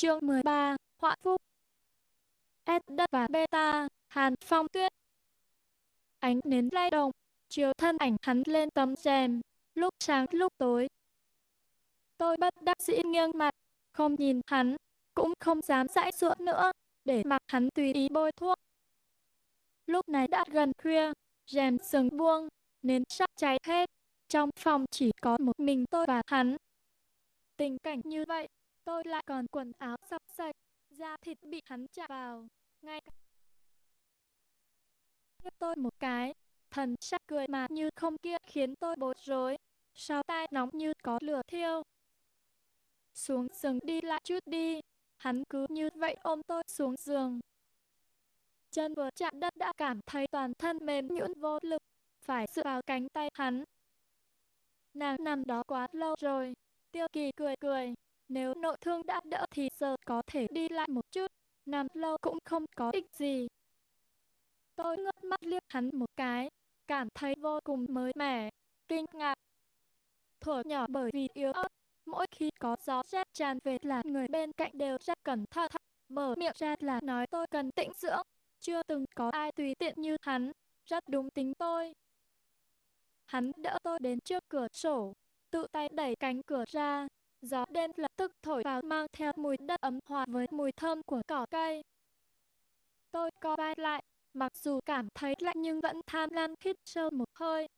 Chương 13, Họa Phúc S đất và beta, Hàn Phong Tuyết Ánh nến lay động, chiếu thân ảnh hắn lên tấm rèm, lúc sáng lúc tối. Tôi bất đắc dĩ nghiêng mặt, không nhìn hắn, cũng không dám dãi dụa nữa, để mặc hắn tùy ý bôi thuốc. Lúc này đã gần khuya, rèm sừng buông, nến sắp cháy hết, trong phòng chỉ có một mình tôi và hắn. Tình cảnh như vậy, tôi lại còn quần áo sắp sạch, da thịt bị hắn chạm vào, ngay tôi một cái, thần sắc cười mà như không kia khiến tôi bối rối, sau tai nóng như có lửa thiêu. Xuống giường đi lại chút đi, hắn cứ như vậy ôm tôi xuống giường. Chân vừa chạm đất đã cảm thấy toàn thân mềm nhũn vô lực, phải dựa vào cánh tay hắn. Nàng nằm đó quá lâu rồi, tiêu kỳ cười cười, nếu nội thương đã đỡ thì giờ có thể đi lại một chút, nằm lâu cũng không có ích gì. Tôi ngước mắt liếc hắn một cái, cảm thấy vô cùng mới mẻ, kinh ngạc. Thuở nhỏ bởi vì yếu ớt, mỗi khi có gió rét tràn về là người bên cạnh đều rất cẩn thận, mở miệng ra là nói tôi cần tĩnh dưỡng, chưa từng có ai tùy tiện như hắn, rất đúng tính tôi. Hắn đỡ tôi đến trước cửa sổ, tự tay đẩy cánh cửa ra, gió đen lập tức thổi vào mang theo mùi đất ấm hòa với mùi thơm của cỏ cây. Tôi co vai lại, mặc dù cảm thấy lạnh nhưng vẫn tham lam hít sâu một hơi.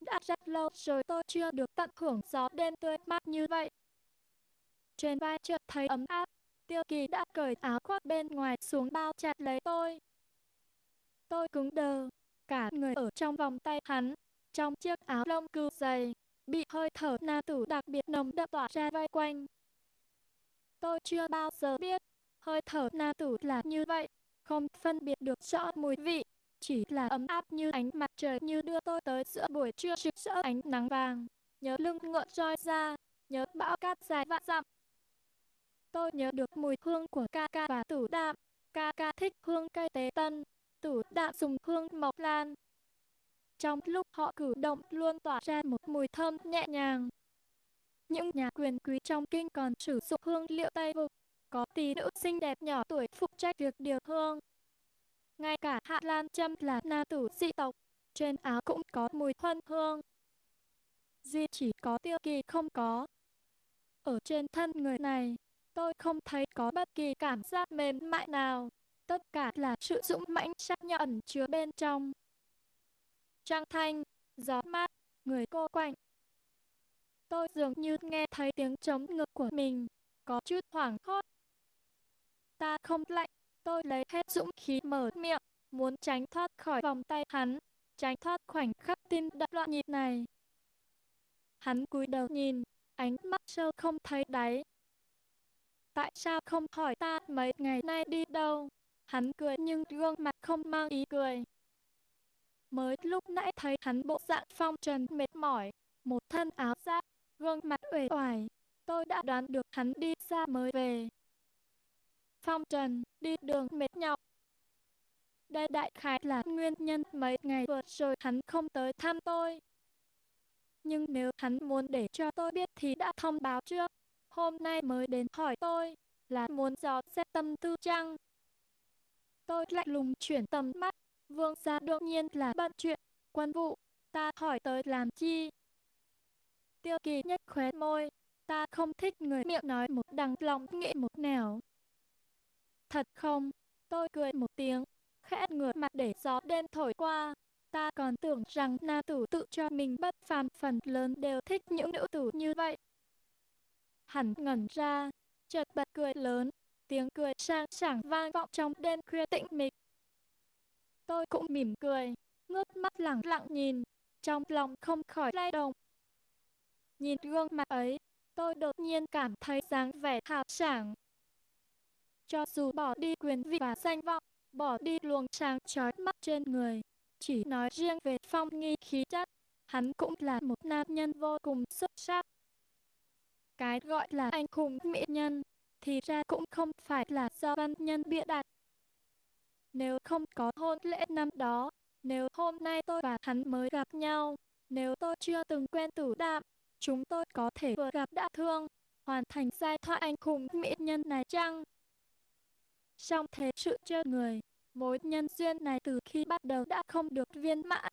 Đã rất lâu rồi tôi chưa được tận hưởng gió đêm tươi mát như vậy. Trên vai chợt thấy ấm áp, tiêu kỳ đã cởi áo khoác bên ngoài xuống bao chặt lấy tôi. Tôi cứng đờ, cả người ở trong vòng tay hắn, trong chiếc áo lông cừu dày, bị hơi thở nam tử đặc biệt nồng đậm tỏa ra vây quanh. Tôi chưa bao giờ biết, hơi thở nam tử là như vậy, không phân biệt được rõ mùi vị, chỉ là ấm áp như ánh mặt trời như đưa tôi tới giữa buổi trưa rực rỡ ánh nắng vàng. Nhớ lưng ngựa roi ra, nhớ bão cát dài vạn dặm. Tôi nhớ được mùi hương của ca ca và tử đạm, ca ca thích hương cây tế tân, tử đạm dùng hương mộc lan, trong lúc họ cử động luôn tỏa ra một mùi thơm nhẹ nhàng. Những nhà quyền quý trong kinh còn sử dụng hương liệu Tây Vực, có tỷ nữ xinh đẹp nhỏ tuổi phụ trách việc điều hương. Ngay cả Hạ Lan Trâm là nam tử dị tộc, trên áo cũng có mùi huân hương. Duy chỉ có tiêu kỳ không có. Ở trên thân người này, tôi không thấy có bất kỳ cảm giác mềm mại nào. Tất cả là sự dũng mãnh sắc nhọn chứa bên trong trăng thanh, gió mát, người cô quạnh. Tôi dường như nghe thấy tiếng chống ngực của mình, có chút hoảng hốt. Ta không lạnh, tôi lấy hết dũng khí mở miệng, muốn tránh thoát khỏi vòng tay hắn, tránh thoát khoảnh khắc tim đập loạn nhịp này. Hắn cúi đầu nhìn, ánh mắt sâu không thấy đáy. Tại sao không hỏi ta mấy ngày nay đi đâu? Hắn cười nhưng gương mặt không mang ý cười. Mới lúc nãy thấy hắn bộ dạng phong trần mệt mỏi, một thân áo giáp, gương mặt uể oải, tôi đã đoán được hắn đi xa mới về. Phong trần, đi đường mệt nhọc. Đây đại khái là nguyên nhân mấy ngày vừa rồi hắn không tới thăm tôi. Nhưng nếu hắn muốn để cho tôi biết thì đã thông báo trước. Hôm nay mới đến hỏi tôi, là muốn dò xét tâm tư chăng? Tôi lạnh lùng chuyển tầm mắt, Vương gia đương nhiên là bận chuyện, quân vụ, ta hỏi tới làm chi? Tiêu kỳ nhếch khóe môi, ta không thích người miệng nói một đằng lòng nghĩ một nẻo. Thật không? Tôi cười một tiếng, khẽ ngửa mặt để gió đêm thổi qua. Ta còn tưởng rằng nam tử tự cho mình bất phàm phần lớn đều thích những nữ tử như vậy. Hắn ngẩn ra, chợt bật cười lớn, tiếng cười sang sảng vang vọng trong đêm khuya tĩnh mịch. Tôi cũng mỉm cười, ngước mắt lặng lặng nhìn, trong lòng không khỏi lay động. Nhìn gương mặt ấy, tôi đột nhiên cảm thấy dáng vẻ hào sảng. Cho dù bỏ đi quyền vị và danh vọng, bỏ đi luồng sáng chói mắt trên người, chỉ nói riêng về phong nghi khí chất, hắn cũng là một nam nhân vô cùng xuất sắc. Cái gọi là anh hùng mỹ nhân, thì ra cũng không phải là do văn nhân bịa đặt, nếu không có hôn lễ năm đó, nếu hôm nay tôi và hắn mới gặp nhau, nếu tôi chưa từng quen tử đạm, chúng tôi có thể vừa gặp đã thương. hoàn thành giai thoại anh hùng mỹ nhân này chăng? Trong thế sự chơi người, mối nhân duyên này từ khi bắt đầu đã không được viên mãn.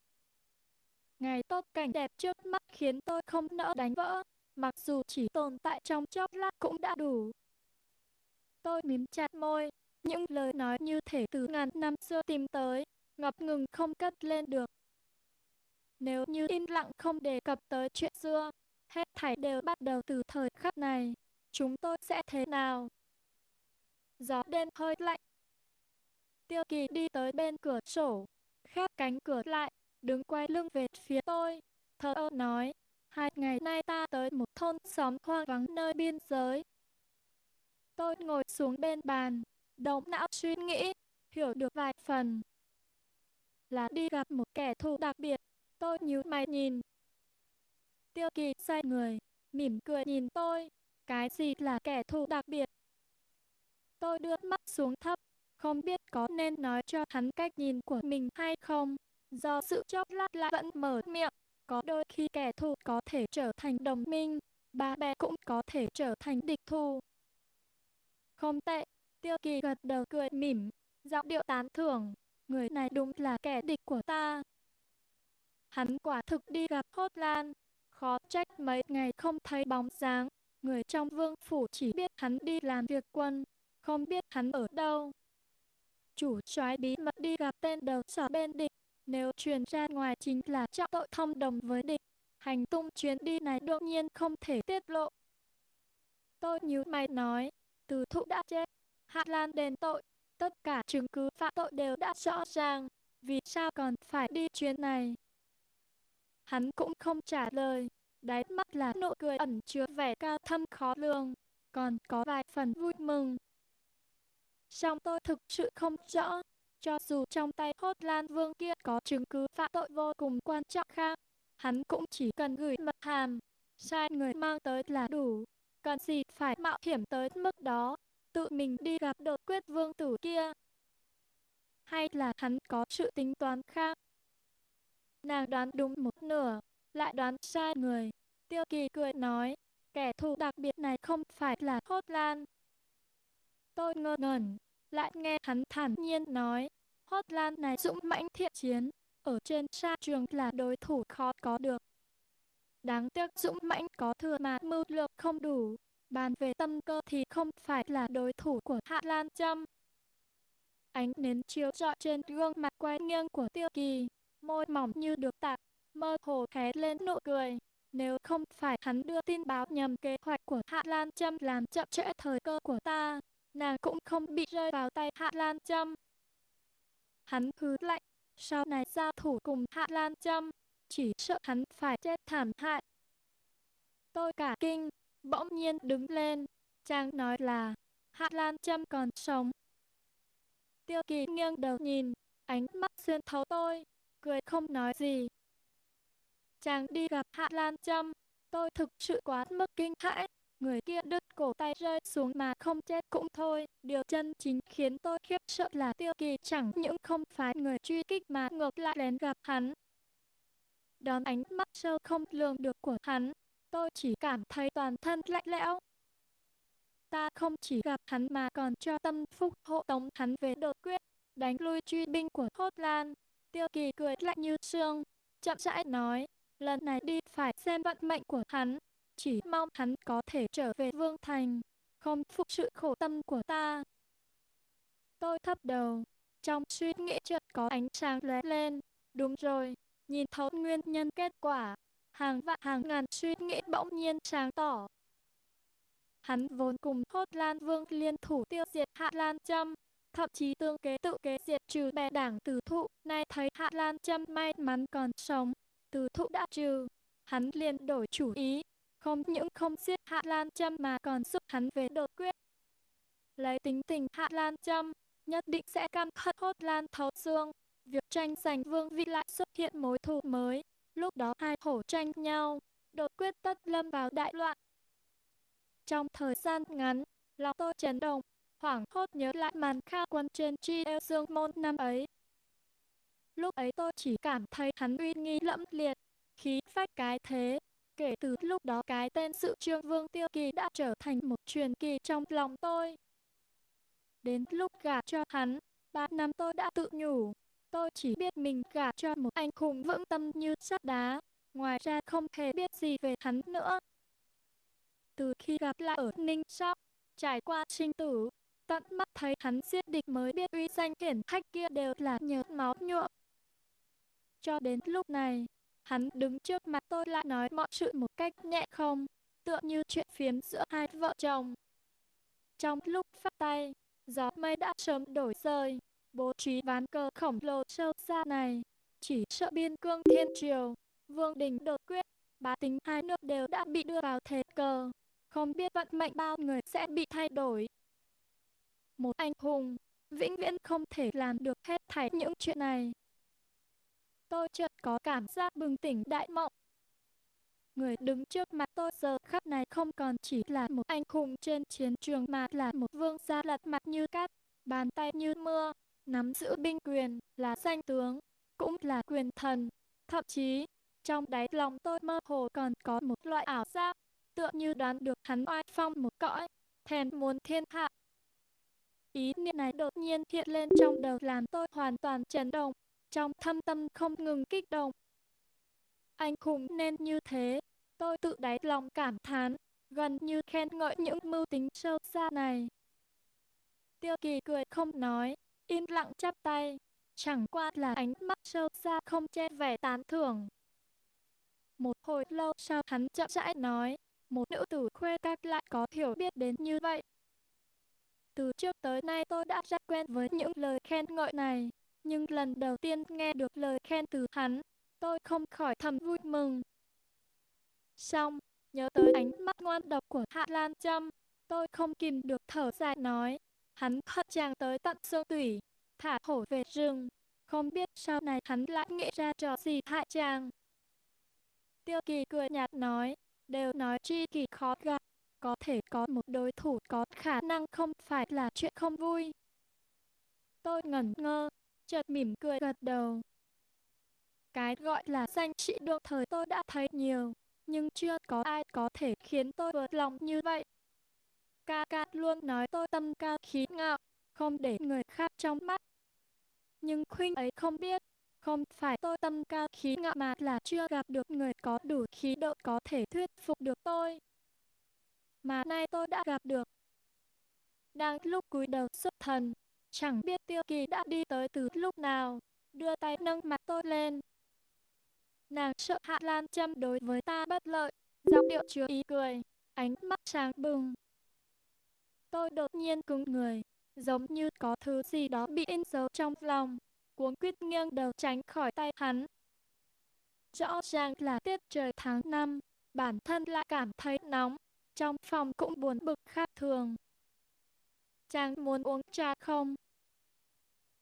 Ngày tốt cảnh đẹp trước mắt khiến tôi không nỡ đánh vỡ, mặc dù chỉ tồn tại trong chốc lát cũng đã đủ. Tôi mím chặt môi, những lời nói như thể từ ngàn năm xưa tìm tới, ngập ngừng không cất lên được. Nếu như im lặng không đề cập tới chuyện xưa, hết thảy đều bắt đầu từ thời khắc này, chúng tôi sẽ thế nào? Gió đêm hơi lạnh. Tiêu kỳ đi tới bên cửa sổ, khép cánh cửa lại, đứng quay lưng về phía tôi. Thơ ơ nói, hai ngày nay ta tới một thôn xóm hoang vắng nơi biên giới. Tôi ngồi xuống bên bàn, động não suy nghĩ, hiểu được vài phần. Là đi gặp một kẻ thù đặc biệt, tôi nhíu mày nhìn. Tiêu kỳ xoay người, mỉm cười nhìn tôi, cái gì là kẻ thù đặc biệt? Tôi đưa mắt xuống thấp, không biết có nên nói cho hắn cách nhìn của mình hay không. Do sự chốc lát lại vẫn mở miệng, có đôi khi kẻ thù có thể trở thành đồng minh, ba bè cũng có thể trở thành địch thù. Không tệ, tiêu kỳ gật đầu cười mỉm, giọng điệu tán thưởng, người này đúng là kẻ địch của ta. Hắn quả thực đi gặp Hốt Lan, khó trách mấy ngày không thấy bóng dáng, người trong vương phủ chỉ biết hắn đi làm việc quân, không biết hắn ở đâu. Chủ soái bí mật đi gặp tên đầu sỏ bên địch, nếu truyền ra ngoài chính là trọng tội thông đồng với địch. Hành tung chuyến đi này đương nhiên không thể tiết lộ. Tôi nhíu mày nói, từ thụ đã chết, Hạ Lan đền tội, tất cả chứng cứ phạm tội đều đã rõ ràng, vì sao còn phải đi chuyến này? Hắn cũng không trả lời, đáy mắt là nụ cười ẩn chứa vẻ cao thâm khó lường, còn có vài phần vui mừng. Song tôi thực sự không rõ, cho dù trong tay hốt lan vương kia có chứng cứ phạm tội vô cùng quan trọng khác, hắn cũng chỉ cần gửi mật hàm, sai người mang tới là đủ, cần gì phải mạo hiểm tới mức đó, tự mình đi gặp đột quyết vương tử kia. Hay là hắn có sự tính toán khác? Nàng đoán đúng một nửa, lại đoán sai người. Tiêu kỳ cười nói, kẻ thù đặc biệt này không phải là hốt lan. Tôi ngơ ngẩn, lại nghe hắn thản nhiên nói, hốt lan này dũng mãnh thiện chiến, ở trên sa trường là đối thủ khó có được. Đáng tiếc dũng mãnh có thừa mà mưu lược không đủ, bàn về tâm cơ thì không phải là đối thủ của Hạ Lan Trâm. Ánh nến chiếu rọi trên gương mặt quay nghiêng của Tiêu Kỳ, môi mỏng như được tạc, mơ hồ hé lên nụ cười. Nếu không phải hắn đưa tin báo nhầm kế hoạch của Hạ Lan Trâm làm chậm trễ thời cơ của ta, nàng cũng không bị rơi vào tay Hạ Lan Trâm. Hắn hứ lạnh, sau này giao thủ cùng Hạ Lan Trâm, chỉ sợ hắn phải chết thảm hại. Tôi cả kinh, bỗng nhiên đứng lên, chàng nói là Hạ Lan Trâm còn sống. Tiêu kỳ nghiêng đầu nhìn, ánh mắt xuyên thấu tôi, cười không nói gì. Chàng đi gặp Hạ Lan Trâm, tôi thực sự quá mức kinh hãi. Người kia đứt cổ tay rơi xuống mà không chết cũng thôi. Điều chân chính khiến tôi khiếp sợ là tiêu kỳ chẳng những không phải người truy kích mà ngược lại đến gặp hắn. Đón ánh mắt sâu không lường được của hắn, tôi chỉ cảm thấy toàn thân lạnh lẽo. Ta không chỉ gặp hắn mà còn cho tâm phúc hộ tống hắn về đột quyết, đánh lui truy binh của Hốt Lan. Tiêu kỳ cười lạnh như sương, chậm rãi nói, lần này đi phải xem vận mệnh của hắn, chỉ mong hắn có thể trở về Vương Thành, không phụ sự khổ tâm của ta. Tôi thấp đầu, trong suy nghĩ chợt có ánh sáng lóe lên, đúng rồi, nhìn thấu nguyên nhân kết quả, hàng vạn hàng ngàn suy nghĩ bỗng nhiên sáng tỏ. Hắn vốn cùng hốt Lan Vương liên thủ tiêu diệt Hạ Lan Trâm, thậm chí tương kế tự kế diệt trừ bè đảng từ thụ, nay thấy Hạ Lan Trâm may mắn còn sống, từ thụ đã trừ, hắn liền đổi chủ ý, không những không giết Hạ Lan Trâm mà còn giúp hắn về đột quyết. Lấy tính tình Hạ Lan Trâm, nhất định sẽ căm hận hốt Lan thấu xương, việc tranh giành vương vị lại xuất hiện mối thù mới, lúc đó hai hổ tranh nhau, đột quyết tất lâm vào đại loạn. Trong thời gian ngắn, lòng tôi chấn động, hoảng hốt nhớ lại màn kha quân trên chi eo dương môn năm ấy. Lúc ấy tôi chỉ cảm thấy hắn uy nghi lẫm liệt, khí phách cái thế, Kể từ lúc đó cái tên sự trương vương tiêu kỳ đã trở thành một truyền kỳ trong lòng tôi. Đến lúc gả cho hắn, ba năm tôi đã tự nhủ, tôi chỉ biết mình gả cho một anh khùng vững tâm như sắt đá, ngoài ra không hề biết gì về hắn nữa. Từ khi gặp lại ở Ninh Sóc, trải qua sinh tử, tận mắt thấy hắn giết địch mới biết uy danh hiển hách kia đều là nhờ máu nhuộm. Cho đến lúc này, hắn đứng trước mặt tôi lại nói mọi sự một cách nhẹ không, tựa như chuyện phiếm giữa hai vợ chồng. Trong lúc phát tay, gió mây đã sớm đổi rơi, bố trí ván cờ khổng lồ sâu xa này, chỉ sợ biên cương thiên triều, vương đình đột quyết, bá tính hai nước đều đã bị đưa vào thế cờ, không biết vận mệnh bao người sẽ bị thay đổi. Một anh hùng, vĩnh viễn không thể làm được hết thảy những chuyện này. Tôi chợt có cảm giác bừng tỉnh đại mộng. Người đứng trước mặt tôi giờ khắc này không còn chỉ là một anh hùng trên chiến trường mà là một vương gia lật mặt như cát, bàn tay như mưa, nắm giữ binh quyền, là danh tướng, cũng là quyền thần. Thậm chí, trong đáy lòng tôi mơ hồ còn có một loại ảo giác, tựa như đoán được hắn oai phong một cõi, thèm muốn thiên hạ. Ý niệm này đột nhiên hiện lên trong đầu làm tôi hoàn toàn chấn động, trong thâm tâm không ngừng kích động. Anh khủng nên như thế, tôi tự đáy lòng cảm thán, gần như khen ngợi những mưu tính sâu xa này. Tiêu kỳ cười không nói, im lặng chắp tay, chẳng qua là ánh mắt sâu xa không che vẻ tán thưởng. Một hồi lâu sau hắn chậm rãi nói, một nữ tử khuê các lại có hiểu biết đến như vậy. Từ trước tới nay tôi đã rất quen với những lời khen ngợi này, nhưng lần đầu tiên nghe được lời khen từ hắn, tôi không khỏi thầm vui mừng. Xong, nhớ tới ánh mắt ngoan độc của Hạ Lan Trâm, tôi không kìm được thở dài nói, hắn hận chàng tới tận xương tủy, thả hổ về rừng, không biết sau này hắn lại nghĩ ra trò gì hại chàng. Tiêu kỳ cười nhạt nói, đều nói chi kỳ khó gặp, có thể có một đối thủ có khả năng không phải là chuyện không vui. Tôi ngẩn ngơ, chợt mỉm cười gật đầu. Cái gọi là danh trị đương thời tôi đã thấy nhiều, nhưng chưa có ai có thể khiến tôi vượt lòng như vậy. Ca ca luôn nói tôi tâm cao khí ngạo, không để người khác trong mắt. Nhưng khuynh ấy không biết, không phải tôi tâm cao khí ngạo mà là chưa gặp được người có đủ khí độ có thể thuyết phục được tôi. Mà nay tôi đã gặp được. Đang lúc cúi đầu xuất thần, chẳng biết tiêu kỳ đã đi tới từ lúc nào, đưa tay nâng mặt tôi lên. Nàng sợ Hạ Lan châm đối với ta bất lợi, giọng điệu chứa ý cười, ánh mắt sáng bừng. Tôi đột nhiên cứng người, giống như có thứ gì đó bị in dấu trong lòng, cuống quyết nghiêng đầu tránh khỏi tay hắn. Rõ ràng là tiết trời tháng năm, bản thân lại cảm thấy nóng, trong phòng cũng buồn bực khác thường. Chàng muốn uống trà không?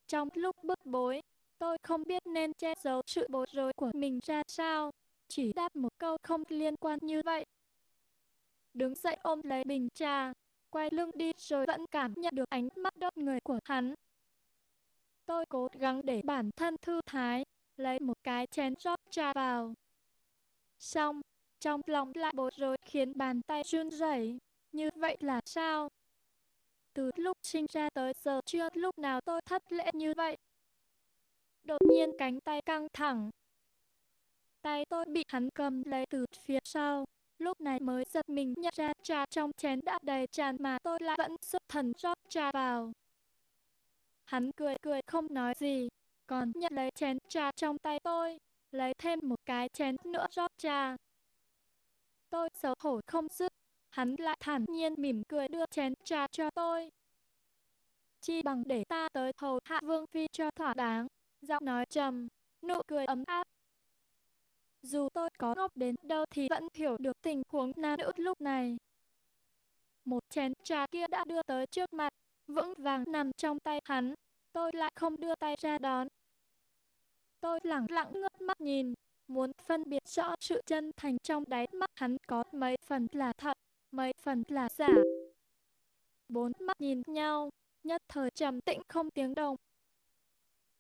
Trong lúc bức bối, tôi không biết nên che giấu sự bối rối của mình ra sao, chỉ đáp một câu không liên quan như vậy. Đứng dậy ôm lấy bình trà, quay lưng đi rồi vẫn cảm nhận được ánh mắt đốt người của hắn. Tôi cố gắng để bản thân thư thái, lấy một cái chén rót trà vào. Xong, trong lòng lại bối rối khiến bàn tay run rẩy. Như vậy là sao? Từ lúc sinh ra tới giờ chưa lúc nào tôi thất lễ như vậy. Đột nhiên cánh tay căng thẳng. Tay tôi bị hắn cầm lấy từ phía sau. Lúc này mới giật mình nhận ra trà trong chén đã đầy tràn mà tôi lại vẫn xuất thần rót trà vào. Hắn cười cười không nói gì, còn nhận lấy chén trà trong tay tôi, lấy thêm một cái chén nữa rót trà. Tôi xấu hổ không dứt, hắn lại thản nhiên mỉm cười đưa chén trà cho tôi. Chi bằng để ta tới hầu hạ vương phi cho thỏa đáng, giọng nói trầm, nụ cười ấm áp. Dù tôi có ngốc đến đâu thì vẫn hiểu được tình huống nam nữ lúc này. Một chén trà kia đã đưa tới trước mặt, vững vàng nằm trong tay hắn, tôi lại không đưa tay ra đón. Tôi lặng lặng ngước mắt nhìn, muốn phân biệt rõ sự chân thành trong đáy mắt hắn có mấy phần là thật, mấy phần là giả. Bốn mắt nhìn nhau, nhất thời trầm tĩnh không tiếng động.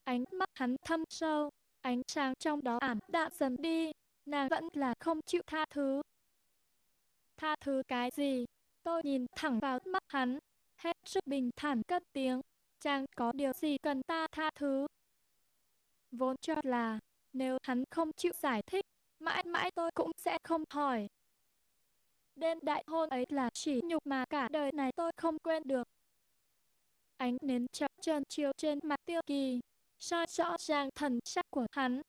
Ánh mắt hắn thâm sâu, ánh sáng trong đó ảm đạm dần đi, nàng vẫn là không chịu tha thứ. Tha thứ cái gì? Tôi nhìn thẳng vào mắt hắn, hết sức bình thản cất tiếng, chàng có điều gì cần ta tha thứ. Vốn cho là, nếu hắn không chịu giải thích, mãi mãi tôi cũng sẽ không hỏi. Đêm đại hôn ấy là chỉ nhục mà cả đời này tôi không quên được. Ánh nến chập chờn chiếu trên mặt tiêu kỳ, soi rõ ràng thần sắc của hắn.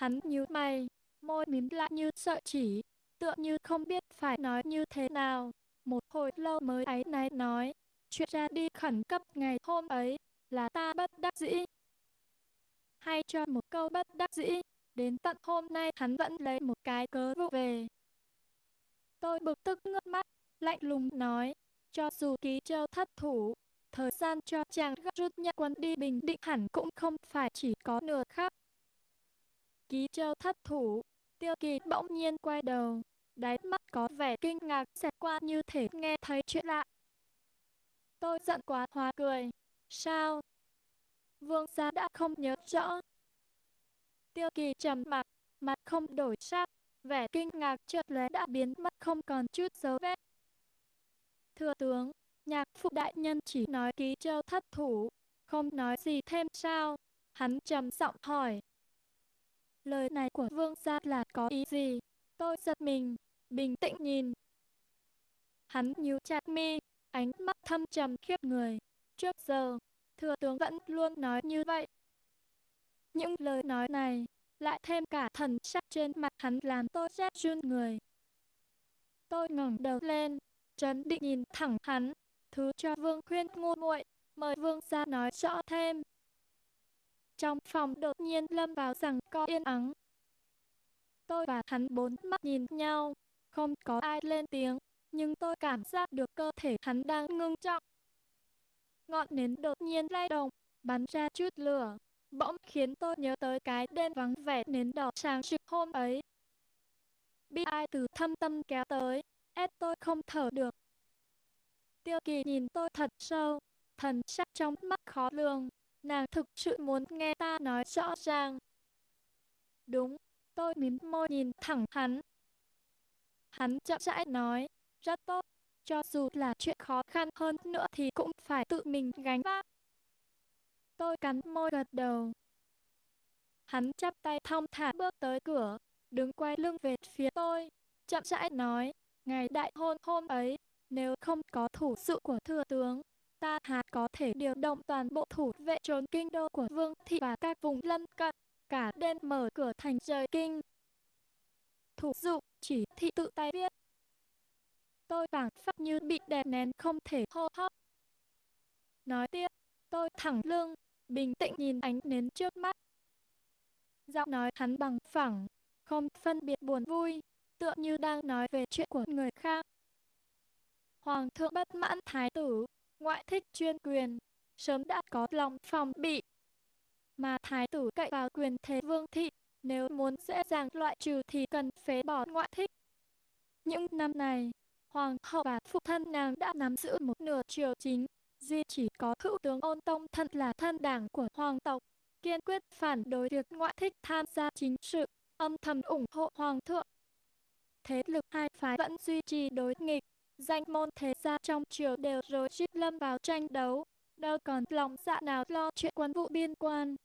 Hắn nhíu mày, môi mím lại như sợi chỉ, tựa như không biết phải nói như thế nào. Một hồi lâu mới ấy náy nói, chuyện ra đi khẩn cấp ngày hôm ấy là ta bất đắc dĩ. Hay cho một câu bất đắc dĩ, đến tận hôm nay hắn vẫn lấy một cái cớ vụ về. Tôi bực tức ngước mắt, lạnh lùng nói, cho dù ký châu thất thủ, thời gian cho chàng gấp rút nhận quân đi bình định hẳn cũng không phải chỉ có nửa khắc. Ký châu thất thủ, tiêu kỳ bỗng nhiên quay đầu, đáy mắt có vẻ kinh ngạc xẹt qua như thể nghe thấy chuyện lạ. Tôi giận quá hóa cười. Sao? Vương gia đã không nhớ rõ. Tiêu kỳ trầm mặc, mặt không đổi sắc, vẻ kinh ngạc chợt lóe đã biến mất không còn chút dấu vết. Thưa tướng, nhạc phụ đại nhân chỉ nói ký châu thất thủ, không nói gì thêm sao? Hắn trầm giọng hỏi. Lời này của vương gia là có ý gì? Tôi giật mình, bình tĩnh nhìn. Hắn nhíu chặt mi, ánh mắt thâm trầm khiếp người. Trước giờ, thừa tướng vẫn luôn nói như vậy. Những lời nói này, lại thêm cả thần sắc trên mặt hắn làm tôi rét run người. Tôi ngẩng đầu lên, trấn định nhìn thẳng hắn, thứ cho vương khuyên ngu muội, mời vương ra nói rõ thêm. Trong phòng đột nhiên lâm vào rằng co yên ắng. Tôi và hắn bốn mắt nhìn nhau, không có ai lên tiếng, nhưng tôi cảm giác được cơ thể hắn đang ngưng trọng. Ngọn nến đột nhiên lay động, bắn ra chút lửa, bỗng khiến tôi nhớ tới cái đêm vắng vẻ nến đỏ sáng trực hôm ấy. bi ai từ thâm tâm kéo tới, ép tôi không thở được. Tiêu kỳ nhìn tôi thật sâu, thần sắc trong mắt khó lường, nàng thực sự muốn nghe ta nói rõ ràng. Đúng, tôi mím môi nhìn thẳng hắn. Hắn chậm rãi nói, rất tốt, cho dù là chuyện khó khăn hơn nữa thì cũng phải tự mình gánh vác. Tôi cắn môi gật đầu. Hắn chắp tay thong thả bước tới cửa, đứng quay lưng về phía tôi, chậm rãi nói, ngày đại hôn hôm ấy, nếu không có thủ sự của thừa tướng, ta há có thể điều động toàn bộ thủ vệ trốn kinh đô của vương thị và các vùng lân cận, cả đêm mở cửa thành rời kinh. Thủ dụ chỉ thị tự tay viết. Tôi phảng phất như bị đè nén không thể hô hấp. Nói tiếp, tôi thẳng lưng, bình tĩnh nhìn ánh nến trước mắt. Giọng nói hắn bằng phẳng, không phân biệt buồn vui, tựa như đang nói về chuyện của người khác. Hoàng thượng bất mãn thái tử, ngoại thích chuyên quyền, sớm đã có lòng phòng bị. Mà thái tử cậy vào quyền thế vương thị, nếu muốn dễ dàng loại trừ thì cần phế bỏ ngoại thích. Những năm này, hoàng hậu và phụ thân nàng đã nắm giữ một nửa triều chính, duy chỉ có hữu tướng ôn tông thân là thân đảng của hoàng tộc, kiên quyết phản đối việc ngoại thích tham gia chính sự, âm thầm ủng hộ hoàng thượng. Thế lực hai phái vẫn duy trì đối nghịch, danh môn thế gia trong triều đều rồi rít lâm vào tranh đấu, đâu còn lòng dạ nào lo chuyện quân vụ biên quan.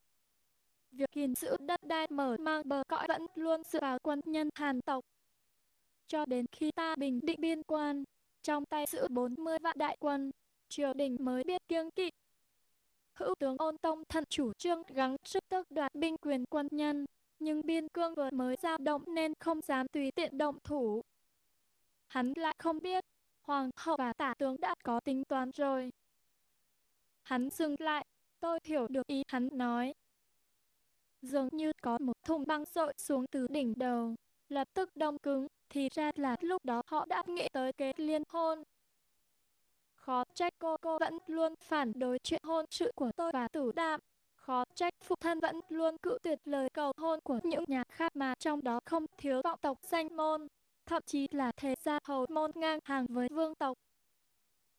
Việc gìn giữ đất đai mở mang bờ cõi vẫn luôn dựa vào quân nhân hàn tộc. Cho đến khi ta bình định biên quan, trong tay giữ 40 vạn đại quân, triều đình mới biết kiêng kỵ. Hữu tướng ôn tông thận chủ trương gắng sức tước đoạt binh quyền quân nhân, nhưng biên cương vừa mới dao động nên không dám tùy tiện động thủ. Hắn lại không biết, hoàng hậu và tả tướng đã có tính toán rồi. Hắn dừng lại, tôi hiểu được ý hắn nói. Dường như có một thùng băng rội xuống từ đỉnh đầu, lập tức đông cứng, thì ra là lúc đó họ đã nghĩ tới kế liên hôn. Khó trách cô cô vẫn luôn phản đối chuyện hôn sự của tôi và tử đạm. Khó trách phụ thân vẫn luôn cự tuyệt lời cầu hôn của những nhà khác mà trong đó không thiếu vọng tộc danh môn, thậm chí là thế gia hầu môn ngang hàng với vương tộc.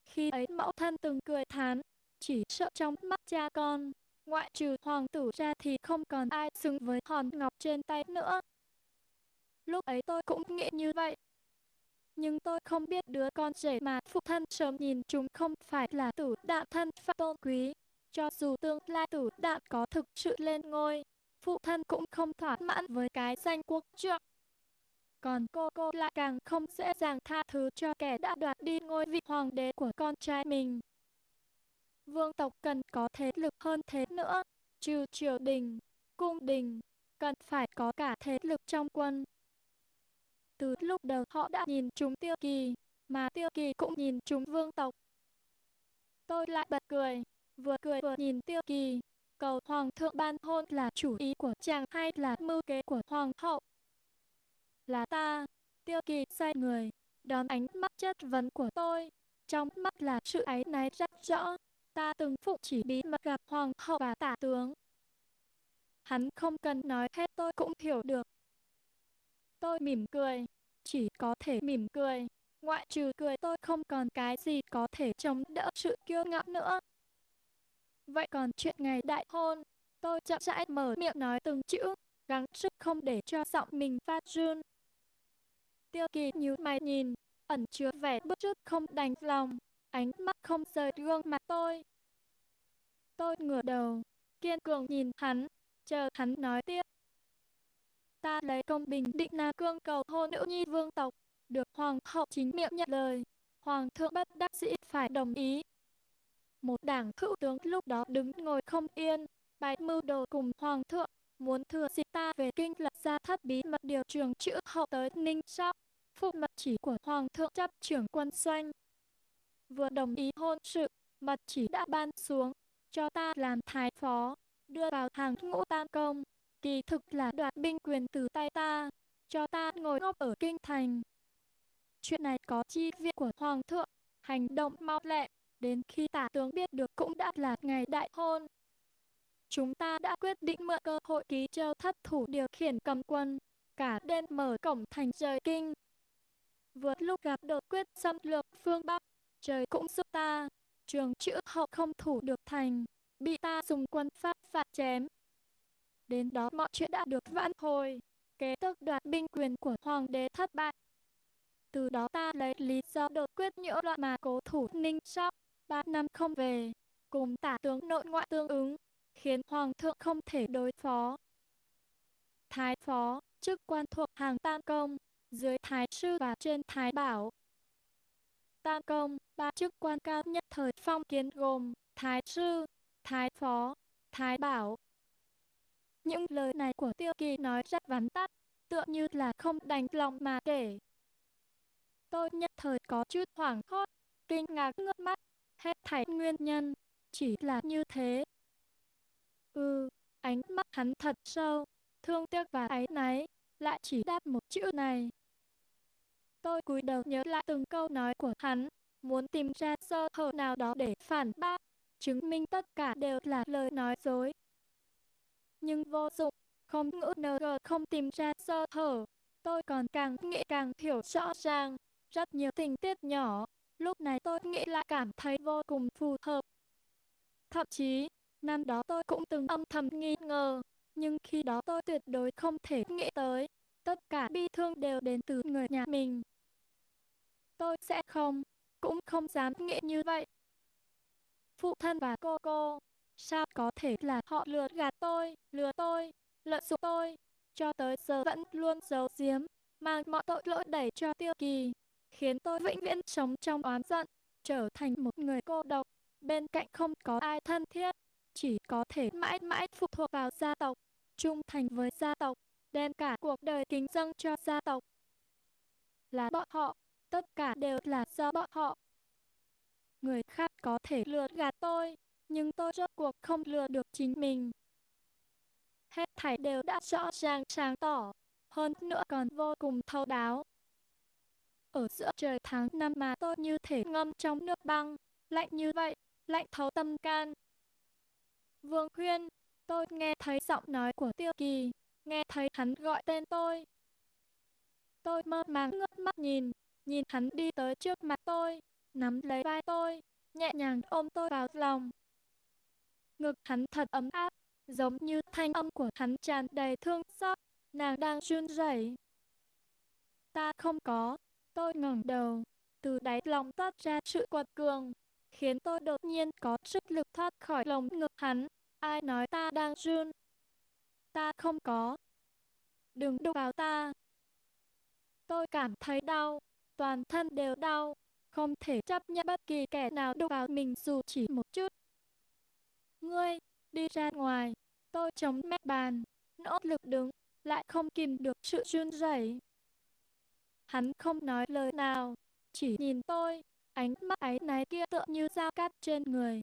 Khi ấy mẫu thân từng cười thán, chỉ sợ trong mắt cha con, ngoại trừ hoàng tử ra thì không còn ai xứng với hòn ngọc trên tay nữa. lúc ấy tôi cũng nghĩ như vậy. Nhưng tôi không biết đứa con rể mà phụ thân sớm nhìn chúng không phải là tử đạn thân phận tôn quý. Cho dù tương lai tử đạn có thực sự lên ngôi, phụ thân cũng không thỏa mãn với cái danh quốc trượng. Còn cô cô lại càng không dễ dàng tha thứ cho kẻ đã đoạt đi ngôi vị hoàng đế của con trai mình. Vương tộc cần có thế lực hơn thế nữa, trừ triều đình, cung đình, cần phải có cả thế lực trong quân. Từ lúc đầu họ đã nhìn chúng tiêu kỳ, mà tiêu kỳ cũng nhìn chúng vương tộc. Tôi lại bật cười, vừa cười vừa nhìn tiêu kỳ, cầu hoàng thượng ban hôn là chủ ý của chàng hay là mưu kế của hoàng hậu. Là ta, tiêu kỳ xoay người, đón ánh mắt chất vấn của tôi, trong mắt là sự áy náy rất rõ, ta từng phụ chỉ bí mật gặp hoàng hậu và tả tướng. Hắn không cần nói hết tôi cũng hiểu được. Tôi mỉm cười, chỉ có thể mỉm cười, ngoại trừ cười tôi không còn cái gì có thể chống đỡ sự kiêu ngạo nữa. Vậy còn chuyện ngày đại hôn, tôi chậm rãi mở miệng nói từng chữ, gắng sức không để cho giọng mình phát run. Tiêu kỳ nhíu mày nhìn, ẩn chứa vẻ bức rứt không đành lòng, ánh mắt không rời gương mặt tôi. Tôi ngửa đầu, kiên cường nhìn hắn, chờ hắn nói tiếp. Ta lấy công bình định Nam Cương cầu hôn nữ nhi vương tộc, được hoàng hậu chính miệng nhận lời, hoàng thượng bất đắc dĩ phải đồng ý. Một đảng hữu tướng lúc đó đứng ngồi không yên, bài mưu đồ cùng hoàng thượng, muốn thừa dịp ta về kinh lập ra thất bí mật điều trường chữ hậu tới ninh sóc, phụ mật chỉ của hoàng thượng chấp trưởng quân doanh. Vừa đồng ý hôn sự, mật chỉ đã ban xuống, cho ta làm thái phó, đưa vào hàng ngũ tam công, kỳ thực là đoạt binh quyền từ tay ta, cho ta ngồi ngốc ở kinh thành. Chuyện này có chi viện của hoàng thượng, hành động mau lẹ, đến khi tả tướng biết được cũng đã là ngày đại hôn. Chúng ta đã quyết định mượn cơ hội ký châu thất thủ điều khiển cầm quân, cả đêm mở cổng thành trời kinh. Vừa lúc gặp đột quyết xâm lược phương Bắc, trời cũng giúp ta, trường chữ hậu không thủ được thành, bị ta dùng quân pháp phạt chém. Đến đó mọi chuyện đã được vãn hồi, kế tức đoạt binh quyền của hoàng đế thất bại. Từ đó ta lấy lý do đột quyết nhiễu loạn mà cố thủ ninh sóc, ba năm không về, cùng tả tướng nội ngoại tương ứng, khiến hoàng thượng không thể đối phó. Thái phó, chức quan thuộc hàng tam công, dưới thái sư và trên thái bảo. Tam công, ba chức quan cao nhất thời phong kiến gồm thái sư, thái phó, thái bảo. Những lời này của tiêu kỳ nói rất vắn tắt, tựa như là không đành lòng mà kể. Tôi nhất thời có chút hoảng hốt, kinh ngạc ngước mắt, hết thảy nguyên nhân, chỉ là như thế. Ừ, ánh mắt hắn thật sâu, thương tiếc và áy náy, lại chỉ đáp một chữ này. Tôi cúi đầu nhớ lại từng câu nói của hắn, muốn tìm ra sơ hở nào đó để phản bác, chứng minh tất cả đều là lời nói dối. Nhưng vô dụng, không ngữ NG không tìm ra sơ hở, tôi còn càng nghĩ càng hiểu rõ ràng, rất nhiều tình tiết nhỏ, lúc này tôi nghĩ lại cảm thấy vô cùng phù hợp. Thậm chí, năm đó tôi cũng từng âm thầm nghi ngờ, nhưng khi đó tôi tuyệt đối không thể nghĩ tới, tất cả bi thương đều đến từ người nhà mình. Tôi sẽ không, cũng không dám nghĩ như vậy. Phụ thân và cô cô, sao có thể là họ lừa gạt tôi, lừa tôi, lợi dụng tôi, cho tới giờ vẫn luôn giấu giếm, mang mọi tội lỗi đẩy cho tiêu kỳ, khiến tôi vĩnh viễn sống trong oán giận, trở thành một người cô độc, bên cạnh không có ai thân thiết, chỉ có thể mãi mãi phụ thuộc vào gia tộc, trung thành với gia tộc, đem cả cuộc đời kính dâng cho gia tộc. Là bọn họ, tất cả đều là do bọn họ. Người khác có thể lừa gạt tôi, nhưng tôi rốt cuộc không lừa được chính mình. Hết thảy đều đã rõ ràng sáng tỏ, hơn nữa còn vô cùng thấu đáo. Ở giữa trời tháng năm mà tôi như thể ngâm trong nước băng, lạnh như vậy, lạnh thấu tâm can. Vương Khuyên, tôi nghe thấy giọng nói của Tiêu Kỳ, nghe thấy hắn gọi tên tôi. Tôi mơ màng ngước mắt nhìn, nhìn hắn đi tới trước mặt tôi, nắm lấy vai tôi, nhẹ nhàng ôm tôi vào lòng. Ngực hắn thật ấm áp, giống như thanh âm của hắn tràn đầy thương xót, nàng đang run rẩy. ta không có. Tôi ngẩng đầu, từ đáy lòng toát ra sự quật cường, khiến tôi đột nhiên có sức lực thoát khỏi lồng ngực hắn. Ai nói ta đang run? Ta không có. Đừng đụng vào ta. Tôi cảm thấy đau, toàn thân đều đau, không thể chấp nhận bất kỳ kẻ nào đụng vào mình dù chỉ một chút. Ngươi, đi ra ngoài, tôi chống mép bàn, nỗ lực đứng, lại không kìm được sự run rẩy. Hắn không nói lời nào, chỉ nhìn tôi, ánh mắt ấy náy kia tựa như dao cắt trên người.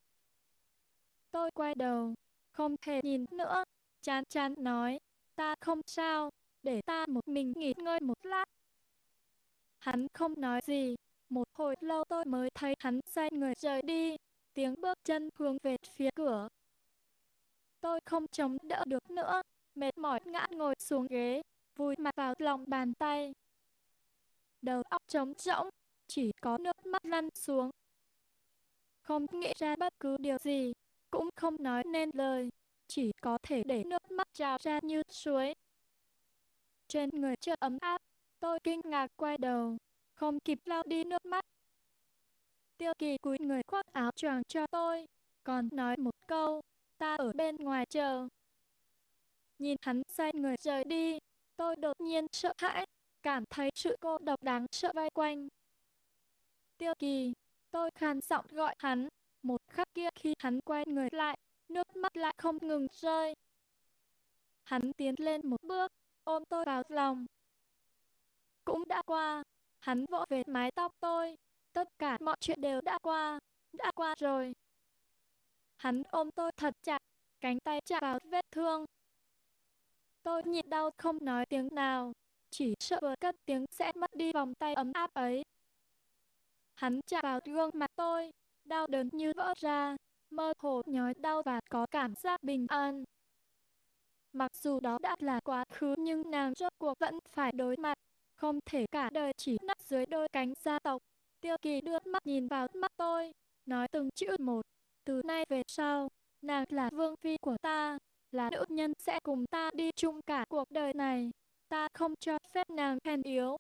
Tôi quay đầu, không thể nhìn nữa, chán chán nói, ta không sao, để ta một mình nghỉ ngơi một lát. Hắn không nói gì, một hồi lâu tôi mới thấy hắn xoay người rời đi, tiếng bước chân hướng về phía cửa. Tôi không chống đỡ được nữa, mệt mỏi ngã ngồi xuống ghế, vùi mặt vào lòng bàn tay. Đầu óc trống rỗng, chỉ có nước mắt lăn xuống. Không nghĩ ra bất cứ điều gì, cũng không nói nên lời, chỉ có thể để nước mắt trào ra như suối. Trên người chưa ấm áp, tôi kinh ngạc quay đầu, không kịp lau đi nước mắt. Tiêu kỳ cúi người khoác áo choàng cho tôi, còn nói một câu, ta ở bên ngoài chờ. Nhìn hắn xoay người rời đi, tôi đột nhiên sợ hãi, cảm thấy sự cô độc đáng sợ vây quanh. Tiêu kỳ, tôi khàn giọng gọi hắn, một khắc kia khi hắn quay người lại, nước mắt lại không ngừng rơi. Hắn tiến lên một bước, ôm tôi vào lòng. Cũng đã qua, hắn vỗ về mái tóc tôi, tất cả mọi chuyện đều đã qua, đã qua rồi. Hắn ôm tôi thật chặt, cánh tay chạm vào vết thương. Tôi nhịn đau không nói tiếng nào, chỉ sợ vừa cất tiếng sẽ mất đi vòng tay ấm áp ấy. Hắn chạm vào gương mặt tôi, đau đớn như vỡ ra, mơ hồ nhói đau và có cảm giác bình an. Mặc dù đó đã là quá khứ nhưng nàng rốt cuộc vẫn phải đối mặt, không thể cả đời chỉ nấp dưới đôi cánh gia tộc. Tiêu kỳ đưa mắt nhìn vào mắt tôi, nói từng chữ một, từ nay về sau, nàng là vương phi của ta, là nữ nhân sẽ cùng ta đi chung cả cuộc đời này. Ta không cho phép nàng hèn yếu,